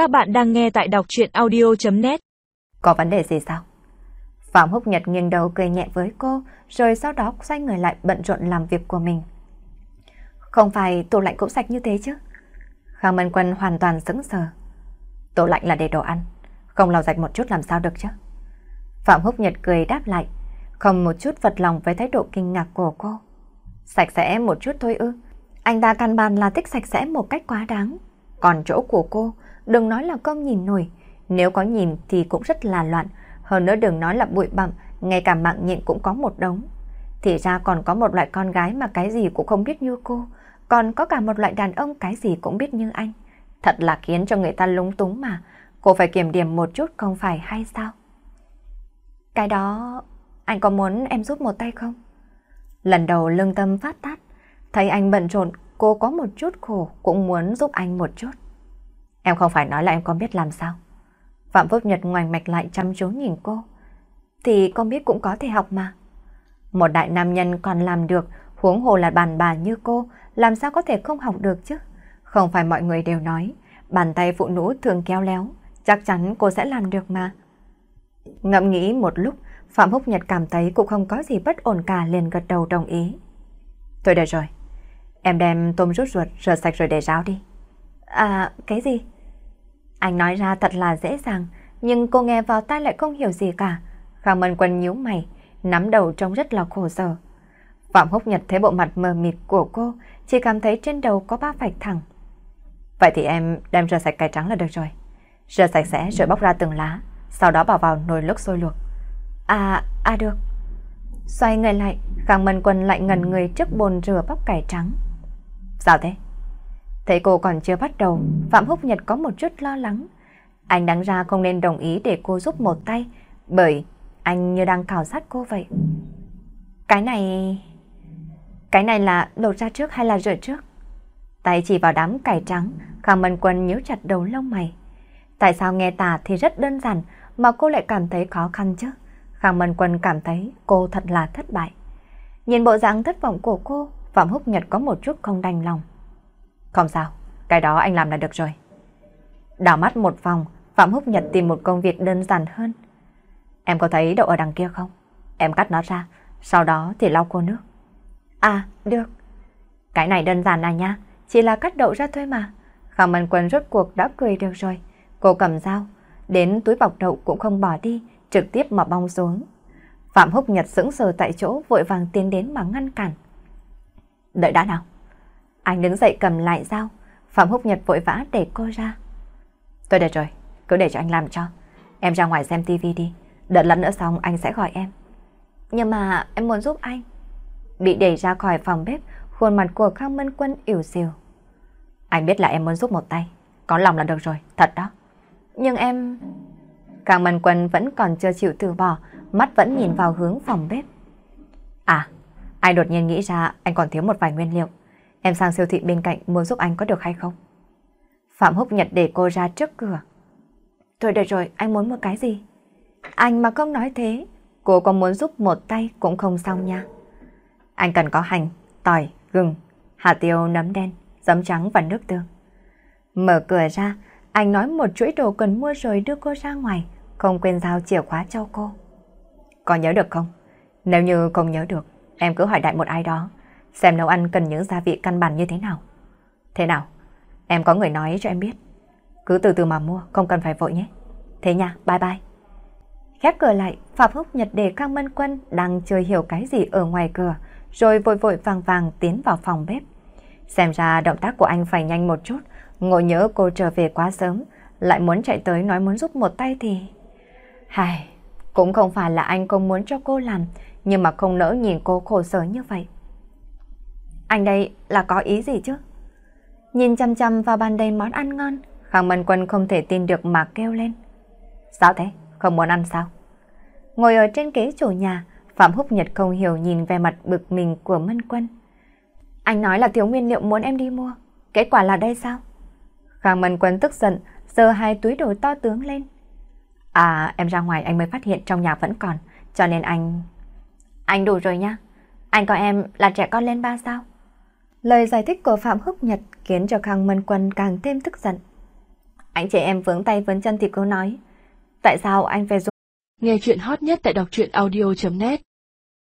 Các bạn đang nghe tại đọc chuyện audio.net Có vấn đề gì sao? Phạm Húc Nhật nghiêng đầu cười nhẹ với cô, rồi sau đó xoay người lại bận rộn làm việc của mình. Không phải tủ lạnh cũng sạch như thế chứ? Khang Mân Quân hoàn toàn sững sờ. Tủ lạnh là để đồ ăn, không lau sạch một chút làm sao được chứ? Phạm Húc Nhật cười đáp lại, không một chút vật lòng với thái độ kinh ngạc của cô. Sạch sẽ một chút thôi ư. Anh ta căn bản là thích sạch sẽ một cách quá đáng. Còn chỗ của cô, đừng nói là không nhìn nổi. Nếu có nhìn thì cũng rất là loạn. Hơn nữa đừng nói là bụi bặm, ngay cả mạng nhện cũng có một đống. Thì ra còn có một loại con gái mà cái gì cũng không biết như cô. Còn có cả một loại đàn ông cái gì cũng biết như anh. Thật là khiến cho người ta lúng túng mà. Cô phải kiểm điểm một chút không phải hay sao? Cái đó... Anh có muốn em giúp một tay không? Lần đầu lương tâm phát tát. Thấy anh bận rộn, cô có một chút khổ cũng muốn giúp anh một chút. Em không phải nói là em không biết làm sao. Phạm Phúc Nhật ngoảnh mạch lại chăm chú nhìn cô. Thì con biết cũng có thể học mà. Một đại nam nhân còn làm được, huống hồ là bàn bà như cô, làm sao có thể không học được chứ? Không phải mọi người đều nói, bàn tay phụ nữ thường kéo léo, chắc chắn cô sẽ làm được mà. Ngẫm nghĩ một lúc, Phạm Húc Nhật cảm thấy cũng không có gì bất ổn cả liền gật đầu đồng ý. Thôi được rồi, em đem tôm rút ruột rửa sạch rồi để ráo đi. À, cái gì? Anh nói ra thật là dễ dàng, nhưng cô nghe vào tai lại không hiểu gì cả. Khang Mân Quân nhíu mày, nắm đầu trông rất là khổ sở. Phạm Húc Nhật thấy bộ mặt mờ mịt của cô, chỉ cảm thấy trên đầu có ba vạch thẳng. Vậy thì em đem rửa sạch cải trắng là được rồi. Rửa sạch sẽ rồi bóc ra từng lá, sau đó bỏ vào nồi nước sôi luộc. À, à được. Xoay người lại, Khang Mân Quân lại ngần người trước bồn rửa bóc cải trắng. Sao thế? Thấy cô còn chưa bắt đầu, Phạm Húc Nhật có một chút lo lắng. Anh đáng ra không nên đồng ý để cô giúp một tay, bởi anh như đang khảo sát cô vậy. Cái này... Cái này là lột ra trước hay là rửa trước? Tay chỉ vào đám cải trắng, Khang Mân Quân nhíu chặt đầu lông mày. Tại sao nghe tả thì rất đơn giản mà cô lại cảm thấy khó khăn chứ? Khang Mân Quân cảm thấy cô thật là thất bại. Nhìn bộ dạng thất vọng của cô, Phạm Húc Nhật có một chút không đành lòng. Không sao, cái đó anh làm là được rồi. Đảo mắt một vòng, Phạm Húc Nhật tìm một công việc đơn giản hơn. Em có thấy đậu ở đằng kia không? Em cắt nó ra, sau đó thì lau khô nước. À, được. Cái này đơn giản à nha, chỉ là cắt đậu ra thôi mà. Khang Mân Quân rốt cuộc đã cười được rồi. Cô cầm dao, đến túi bọc đậu cũng không bỏ đi, trực tiếp mà bong xuống. Phạm Húc Nhật sững sờ tại chỗ vội vàng tiến đến mà ngăn cản. Đợi đã nào. Anh đứng dậy cầm lại dao, Phạm Húc Nhật vội vã để cô ra. Tôi được rồi, cứ để cho anh làm cho. Em ra ngoài xem tivi đi, đợi lát nữa xong anh sẽ gọi em. Nhưng mà em muốn giúp anh. Bị đẩy ra khỏi phòng bếp, khuôn mặt của Khang Mân Quân ỉu xìu. Anh biết là em muốn giúp một tay, có lòng là được rồi, thật đó. Nhưng em... Khang Mân Quân vẫn còn chưa chịu từ bỏ, mắt vẫn nhìn vào hướng phòng bếp. À, ai đột nhiên nghĩ ra anh còn thiếu một vài nguyên liệu. Em sang siêu thị bên cạnh mua giúp anh có được hay không? Phạm Húc Nhật để cô ra trước cửa. Thôi được rồi, anh muốn một cái gì? Anh mà không nói thế, cô có muốn giúp một tay cũng không xong nha. Anh cần có hành, tỏi, gừng, hạt tiêu nấm đen, giấm trắng và nước tương. Mở cửa ra, anh nói một chuỗi đồ cần mua rồi đưa cô ra ngoài, không quên giao chìa khóa cho cô. Có nhớ được không? Nếu như không nhớ được, em cứ hỏi đại một ai đó, xem nấu ăn cần những gia vị căn bản như thế nào. Thế nào? Em có người nói cho em biết. Cứ từ từ mà mua, không cần phải vội nhé. Thế nha, bye bye. Khép cửa lại, Phạm Húc Nhật để Khang Mân Quân đang chưa hiểu cái gì ở ngoài cửa, rồi vội vội vàng vàng tiến vào phòng bếp. Xem ra động tác của anh phải nhanh một chút, ngộ nhớ cô trở về quá sớm, lại muốn chạy tới nói muốn giúp một tay thì... Hài, cũng không phải là anh không muốn cho cô làm, nhưng mà không nỡ nhìn cô khổ sở như vậy. Anh đây là có ý gì chứ? Nhìn chăm chăm vào bàn đầy món ăn ngon, Khang Mân Quân không thể tin được mà kêu lên. Sao thế? Không muốn ăn sao? Ngồi ở trên ghế chủ nhà, Phạm Húc Nhật không hiểu nhìn về mặt bực mình của Mân Quân. Anh nói là thiếu nguyên liệu muốn em đi mua. Kết quả là đây sao? Khang Mân Quân tức giận, giơ hai túi đồ to tướng lên. À, em ra ngoài anh mới phát hiện trong nhà vẫn còn, cho nên anh... Anh đủ rồi nha. Anh coi em là trẻ con lên ba sao? Lời giải thích của Phạm Húc Nhật khiến cho Khang Mân Quân càng thêm tức giận. Anh trẻ em vướng tay vướng chân thì cô nói. Tại sao anh phải dùng... Nghe chuyện hot nhất tại đọc truyện audio.net